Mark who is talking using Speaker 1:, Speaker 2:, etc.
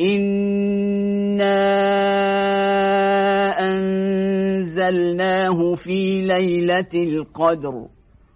Speaker 1: إنا أنزلناه في ليلة القدر